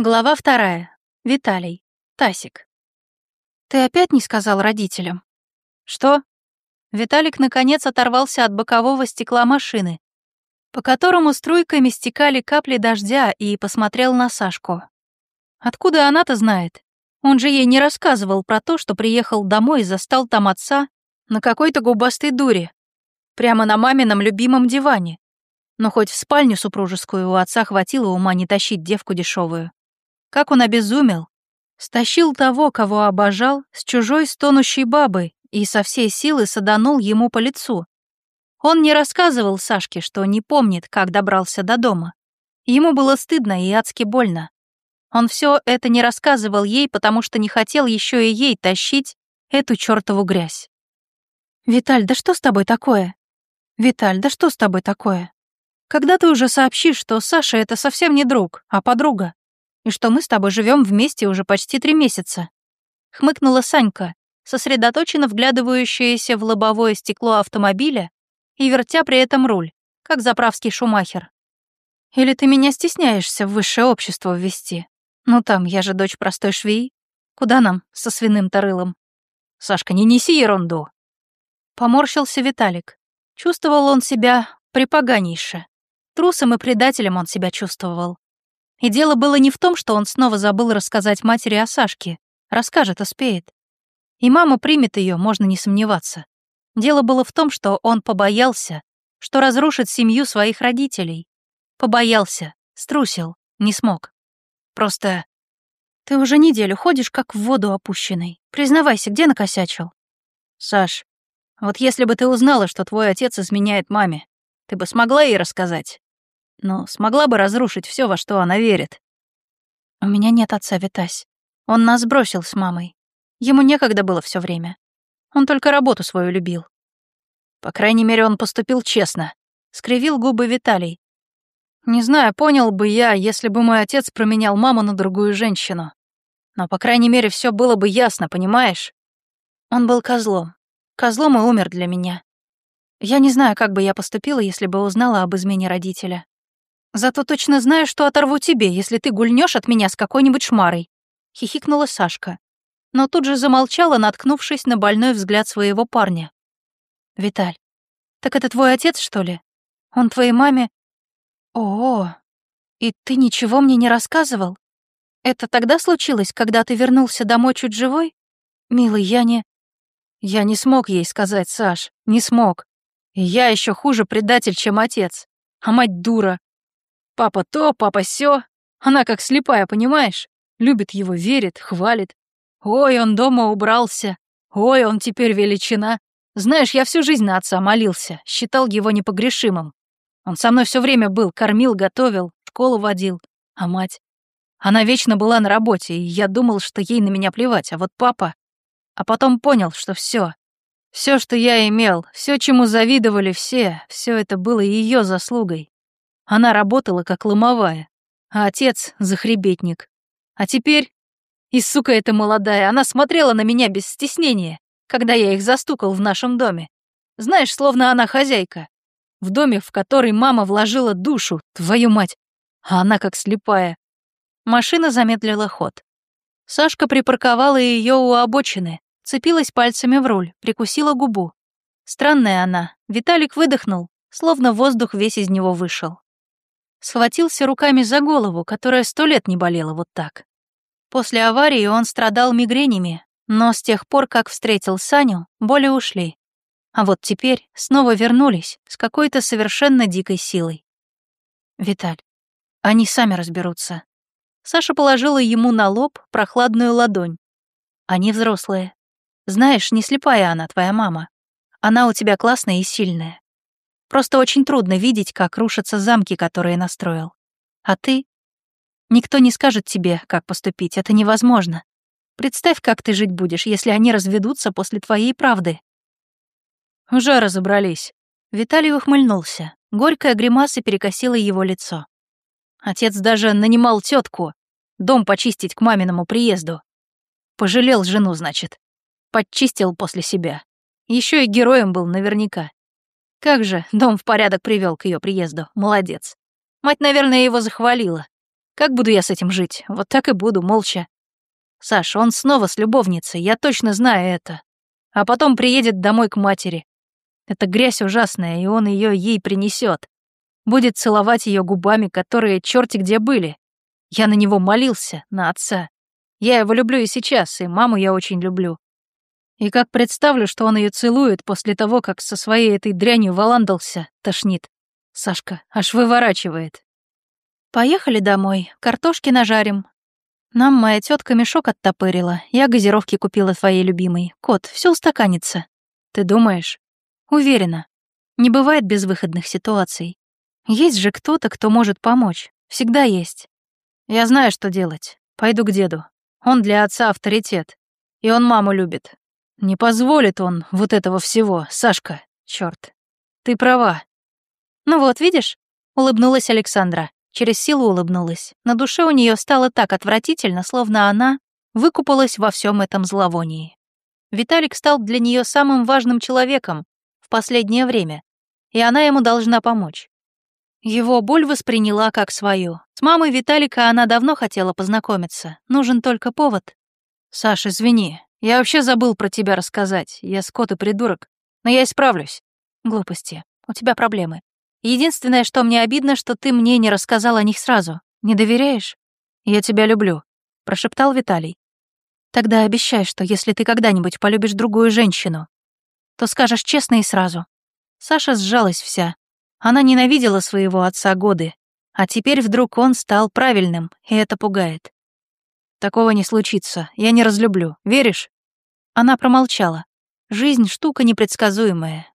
Глава вторая. Виталий. Тасик. «Ты опять не сказал родителям?» «Что?» Виталик наконец оторвался от бокового стекла машины, по которому струйками стекали капли дождя, и посмотрел на Сашку. Откуда она-то знает? Он же ей не рассказывал про то, что приехал домой и застал там отца на какой-то губастой дуре, прямо на мамином любимом диване. Но хоть в спальню супружескую у отца хватило ума не тащить девку дешевую. Как он обезумел. Стащил того, кого обожал, с чужой стонущей бабой и со всей силы саданул ему по лицу. Он не рассказывал Сашке, что не помнит, как добрался до дома. Ему было стыдно и адски больно. Он все это не рассказывал ей, потому что не хотел еще и ей тащить эту чертову грязь. «Виталь, да что с тобой такое? Виталь, да что с тобой такое? Когда ты уже сообщишь, что Саша — это совсем не друг, а подруга? И что мы с тобой живем вместе уже почти три месяца», — хмыкнула Санька, сосредоточенно вглядывающаяся в лобовое стекло автомобиля и вертя при этом руль, как заправский шумахер. «Или ты меня стесняешься в высшее общество ввести? Ну там, я же дочь простой швеи. Куда нам со свиным тарылом?» «Сашка, не неси ерунду!» Поморщился Виталик. Чувствовал он себя припоганейше. Трусом и предателем он себя чувствовал. И дело было не в том, что он снова забыл рассказать матери о Сашке. Расскажет, успеет. И мама примет ее, можно не сомневаться. Дело было в том, что он побоялся, что разрушит семью своих родителей. Побоялся, струсил, не смог. Просто... Ты уже неделю ходишь, как в воду опущенный. Признавайся, где накосячил? Саш, вот если бы ты узнала, что твой отец изменяет маме, ты бы смогла ей рассказать? Но смогла бы разрушить все, во что она верит. У меня нет отца, Витась. Он нас бросил с мамой. Ему некогда было все время. Он только работу свою любил. По крайней мере, он поступил честно. Скривил губы Виталий. Не знаю, понял бы я, если бы мой отец променял маму на другую женщину. Но, по крайней мере, все было бы ясно, понимаешь? Он был козлом. Козлом и умер для меня. Я не знаю, как бы я поступила, если бы узнала об измене родителя. Зато точно знаю, что оторву тебе, если ты гульнешь от меня с какой-нибудь шмарой», — хихикнула Сашка. Но тут же замолчала, наткнувшись на больной взгляд своего парня. «Виталь, так это твой отец, что ли? Он твоей маме...» «О, и ты ничего мне не рассказывал? Это тогда случилось, когда ты вернулся домой чуть живой? Милый, я не...» «Я не смог ей сказать, Саш, не смог. Я еще хуже предатель, чем отец. А мать дура. Папа то, папа сё. Она как слепая, понимаешь? Любит его, верит, хвалит. Ой, он дома убрался. Ой, он теперь величина. Знаешь, я всю жизнь на отца молился, считал его непогрешимым. Он со мной все время был, кормил, готовил, школу водил. А мать? Она вечно была на работе, и я думал, что ей на меня плевать, а вот папа... А потом понял, что все, все, что я имел, все, чему завидовали все, все это было ее заслугой. Она работала как ломовая, а отец — захребетник. А теперь... И сука эта молодая, она смотрела на меня без стеснения, когда я их застукал в нашем доме. Знаешь, словно она хозяйка. В доме, в который мама вложила душу, твою мать. А она как слепая. Машина замедлила ход. Сашка припарковала ее у обочины, цепилась пальцами в руль, прикусила губу. Странная она. Виталик выдохнул, словно воздух весь из него вышел. Схватился руками за голову, которая сто лет не болела вот так. После аварии он страдал мигренями, но с тех пор, как встретил Саню, боли ушли. А вот теперь снова вернулись с какой-то совершенно дикой силой. «Виталь, они сами разберутся». Саша положила ему на лоб прохладную ладонь. «Они взрослые. Знаешь, не слепая она, твоя мама. Она у тебя классная и сильная. Просто очень трудно видеть, как рушатся замки, которые настроил. А ты? Никто не скажет тебе, как поступить, это невозможно. Представь, как ты жить будешь, если они разведутся после твоей правды. Уже разобрались. Виталий ухмыльнулся. Горькая гримаса перекосила его лицо. Отец даже нанимал тетку дом почистить к маминому приезду. Пожалел жену, значит. Подчистил после себя. Еще и героем был наверняка. Как же, дом в порядок привел к ее приезду. Молодец. Мать, наверное, его захвалила. Как буду я с этим жить? Вот так и буду, молча. Саш, он снова с любовницей, я точно знаю это. А потом приедет домой к матери. Это грязь ужасная, и он ее ей принесет. Будет целовать ее губами, которые черти где были. Я на него молился, на отца. Я его люблю и сейчас, и маму я очень люблю. И как представлю, что он ее целует после того, как со своей этой дрянью валандался, тошнит. Сашка аж выворачивает. Поехали домой, картошки нажарим. Нам моя тетка мешок оттопырила, я газировки купила твоей любимой. Кот, все устаканится. Ты думаешь? Уверена. Не бывает безвыходных ситуаций. Есть же кто-то, кто может помочь. Всегда есть. Я знаю, что делать. Пойду к деду. Он для отца авторитет. И он маму любит. Не позволит он вот этого всего, Сашка. Чёрт. Ты права. Ну вот, видишь? Улыбнулась Александра. Через силу улыбнулась. На душе у нее стало так отвратительно, словно она выкупалась во всем этом зловонии. Виталик стал для нее самым важным человеком в последнее время, и она ему должна помочь. Его боль восприняла как свою. С мамой Виталика она давно хотела познакомиться. Нужен только повод. «Саш, извини. Я вообще забыл про тебя рассказать. Я скот и придурок. Но я исправлюсь». «Глупости. У тебя проблемы. Единственное, что мне обидно, что ты мне не рассказал о них сразу. Не доверяешь? Я тебя люблю», — прошептал Виталий. «Тогда обещай, что если ты когда-нибудь полюбишь другую женщину, то скажешь честно и сразу». Саша сжалась вся. Она ненавидела своего отца годы, а теперь вдруг он стал правильным, и это пугает. «Такого не случится, я не разлюблю, веришь?» Она промолчала. Жизнь — штука непредсказуемая.